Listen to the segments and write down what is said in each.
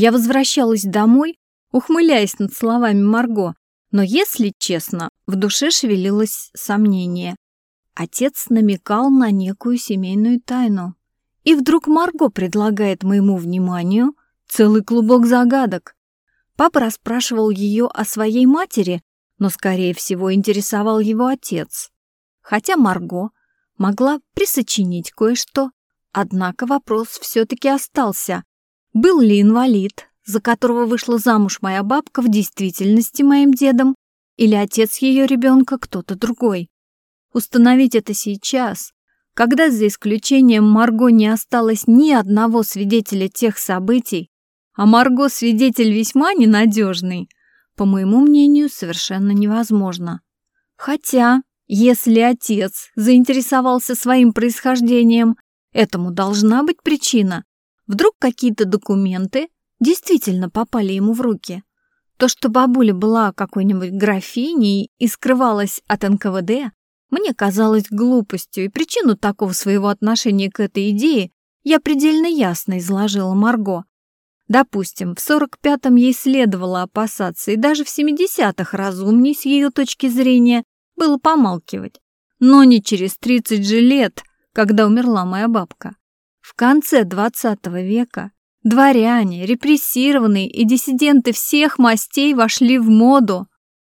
Я возвращалась домой, ухмыляясь над словами Марго, но, если честно, в душе шевелилось сомнение. Отец намекал на некую семейную тайну. И вдруг Марго предлагает моему вниманию целый клубок загадок. Папа расспрашивал ее о своей матери, но, скорее всего, интересовал его отец. Хотя Марго могла присочинить кое-что, однако вопрос все-таки остался. Был ли инвалид, за которого вышла замуж моя бабка, в действительности моим дедом, или отец ее ребенка кто-то другой? Установить это сейчас, когда за исключением Марго не осталось ни одного свидетеля тех событий, а Марго свидетель весьма ненадежный, по моему мнению, совершенно невозможно. Хотя, если отец заинтересовался своим происхождением, этому должна быть причина. Вдруг какие-то документы действительно попали ему в руки. То, что бабуля была какой-нибудь графиней и скрывалась от НКВД, мне казалось глупостью, и причину такого своего отношения к этой идее я предельно ясно изложила Марго. Допустим, в 45-м ей следовало опасаться, и даже в 70-х разумней с ее точки зрения было помалкивать. Но не через 30 же лет, когда умерла моя бабка. В конце 20 века дворяне, репрессированные и диссиденты всех мастей вошли в моду,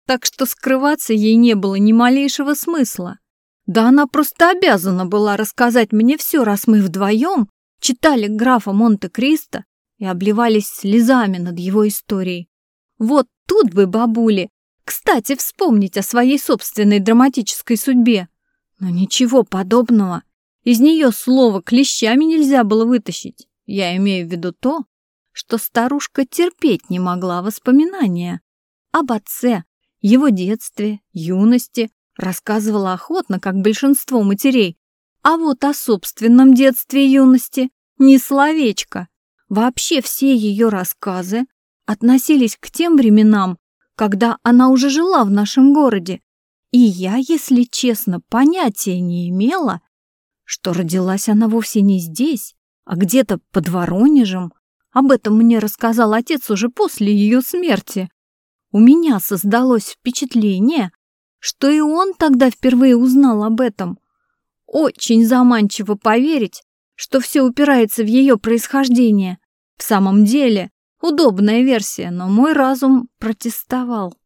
так что скрываться ей не было ни малейшего смысла. Да она просто обязана была рассказать мне все, раз мы вдвоем читали графа Монте-Кристо и обливались слезами над его историей. Вот тут бы бабули, кстати, вспомнить о своей собственной драматической судьбе. Но ничего подобного. Из нее слова клещами нельзя было вытащить. Я имею в виду то, что старушка терпеть не могла воспоминания об отце, его детстве, юности, рассказывала охотно, как большинство матерей, а вот о собственном детстве и юности ни словечко. Вообще все ее рассказы относились к тем временам, когда она уже жила в нашем городе. И я, если честно, понятия не имела, что родилась она вовсе не здесь, а где-то под Воронежем. Об этом мне рассказал отец уже после ее смерти. У меня создалось впечатление, что и он тогда впервые узнал об этом. Очень заманчиво поверить, что все упирается в ее происхождение. В самом деле, удобная версия, но мой разум протестовал.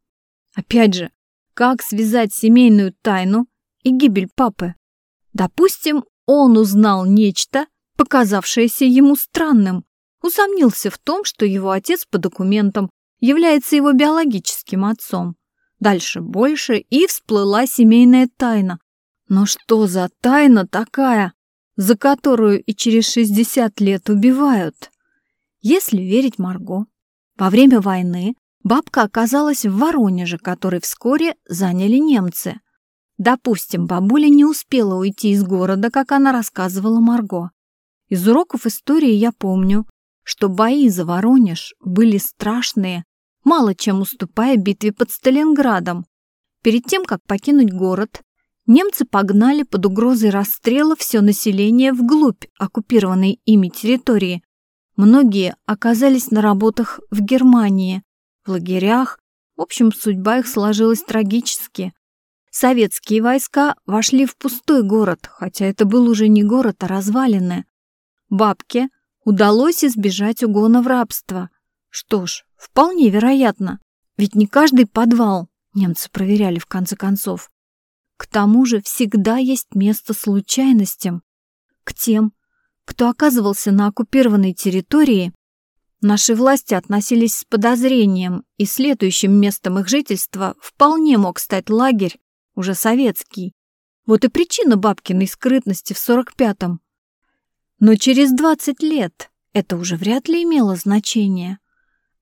Опять же, как связать семейную тайну и гибель папы? Допустим, он узнал нечто, показавшееся ему странным, усомнился в том, что его отец по документам является его биологическим отцом. Дальше больше, и всплыла семейная тайна. Но что за тайна такая, за которую и через 60 лет убивают. Если верить Марго, во время войны бабка оказалась в Воронеже, который вскоре заняли немцы. Допустим, бабуля не успела уйти из города, как она рассказывала Марго. Из уроков истории я помню, что бои за Воронеж были страшные, мало чем уступая битве под Сталинградом. Перед тем, как покинуть город, немцы погнали под угрозой расстрела все население вглубь оккупированной ими территории. Многие оказались на работах в Германии, в лагерях. В общем, судьба их сложилась трагически. Советские войска вошли в пустой город, хотя это был уже не город, а развалины. Бабке удалось избежать угона в рабство. Что ж, вполне вероятно, ведь не каждый подвал немцы проверяли в конце концов. К тому же всегда есть место случайностям. К тем, кто оказывался на оккупированной территории, наши власти относились с подозрением, и следующим местом их жительства вполне мог стать лагерь, уже советский. Вот и причина бабкиной скрытности в 45-м. Но через 20 лет это уже вряд ли имело значение.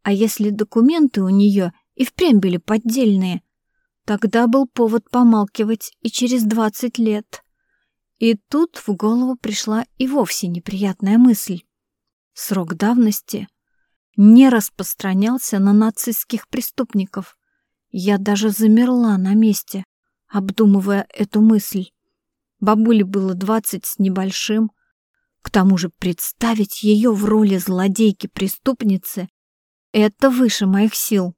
А если документы у нее и впрямь были поддельные, Тогда был повод помалкивать и через двадцать лет. И тут в голову пришла и вовсе неприятная мысль. Срок давности не распространялся на нацистских преступников. Я даже замерла на месте, обдумывая эту мысль. Бабуле было двадцать с небольшим. К тому же представить ее в роли злодейки-преступницы это выше моих сил.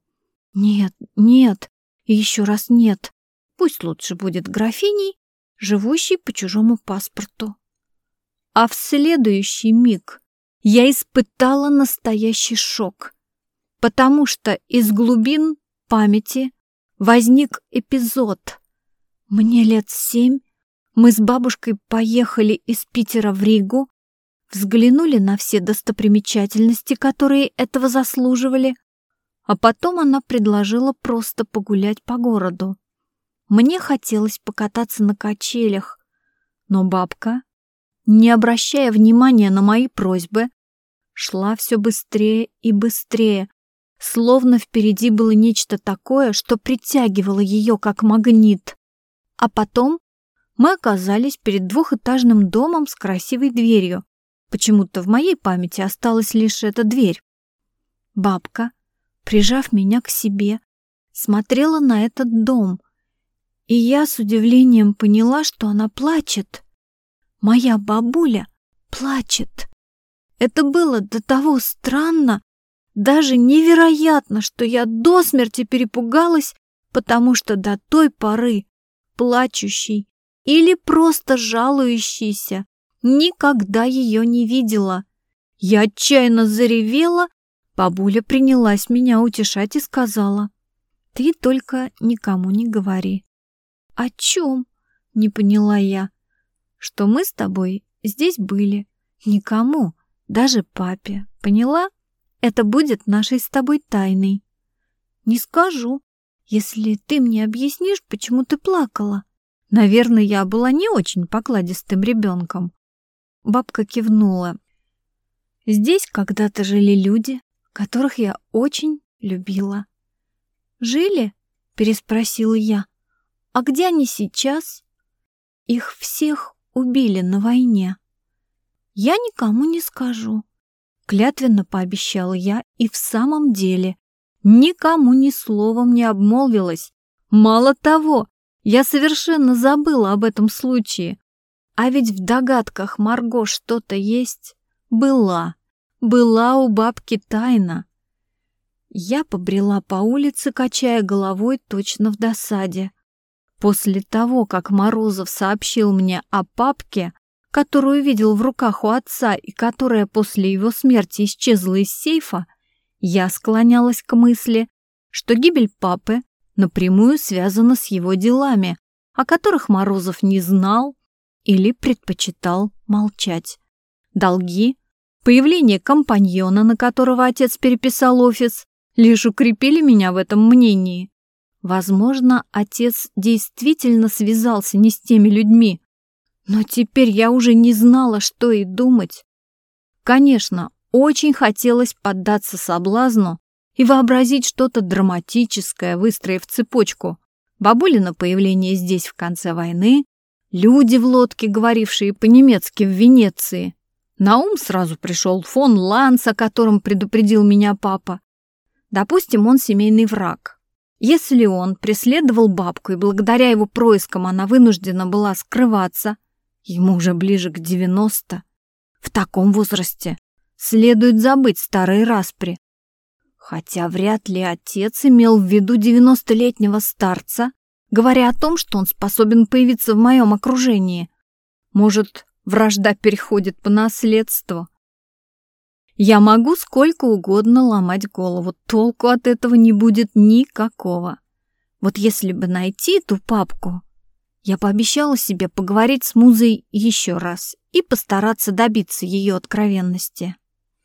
Нет, нет, и еще раз нет. Пусть лучше будет графиней, живущей по чужому паспорту. А в следующий миг я испытала настоящий шок, потому что из глубин памяти возник эпизод. Мне лет семь, мы с бабушкой поехали из Питера в Ригу, взглянули на все достопримечательности, которые этого заслуживали, а потом она предложила просто погулять по городу. Мне хотелось покататься на качелях, но бабка, не обращая внимания на мои просьбы, шла все быстрее и быстрее, словно впереди было нечто такое, что притягивало ее как магнит. А потом мы оказались перед двухэтажным домом с красивой дверью. Почему-то в моей памяти осталась лишь эта дверь. Бабка, прижав меня к себе, смотрела на этот дом, и я с удивлением поняла, что она плачет. Моя бабуля плачет. Это было до того странно, даже невероятно, что я до смерти перепугалась, потому что до той поры плачущий или просто жалующийся никогда ее не видела. Я отчаянно заревела, бабуля принялась меня утешать и сказала, «Ты только никому не говори». «О чем?» — не поняла я. «Что мы с тобой здесь были. Никому, даже папе. Поняла?» Это будет нашей с тобой тайной. Не скажу, если ты мне объяснишь, почему ты плакала. Наверное, я была не очень покладистым ребенком. Бабка кивнула. Здесь когда-то жили люди, которых я очень любила. «Жили?» — переспросила я. «А где они сейчас?» «Их всех убили на войне». «Я никому не скажу. Клятвенно пообещала я и в самом деле никому ни словом не обмолвилась. Мало того, я совершенно забыла об этом случае. А ведь в догадках Марго что-то есть. Была. Была у бабки тайна. Я побрела по улице, качая головой точно в досаде. После того, как Морозов сообщил мне о папке, которую видел в руках у отца и которая после его смерти исчезла из сейфа, я склонялась к мысли, что гибель папы напрямую связана с его делами, о которых Морозов не знал или предпочитал молчать. Долги, появление компаньона, на которого отец переписал офис, лишь укрепили меня в этом мнении. Возможно, отец действительно связался не с теми людьми, но теперь я уже не знала, что и думать. Конечно, очень хотелось поддаться соблазну и вообразить что-то драматическое, выстроив цепочку. Бабулина появление здесь в конце войны, люди в лодке, говорившие по-немецки в Венеции. На ум сразу пришел фон Ланс, о котором предупредил меня папа. Допустим, он семейный враг. Если он преследовал бабку, и благодаря его проискам она вынуждена была скрываться, Ему уже ближе к девяносто. В таком возрасте следует забыть старые распри. Хотя вряд ли отец имел в виду девяностолетнего старца, говоря о том, что он способен появиться в моем окружении. Может, вражда переходит по наследству. Я могу сколько угодно ломать голову, толку от этого не будет никакого. Вот если бы найти ту папку, я пообещала себе поговорить с Музой еще раз и постараться добиться ее откровенности.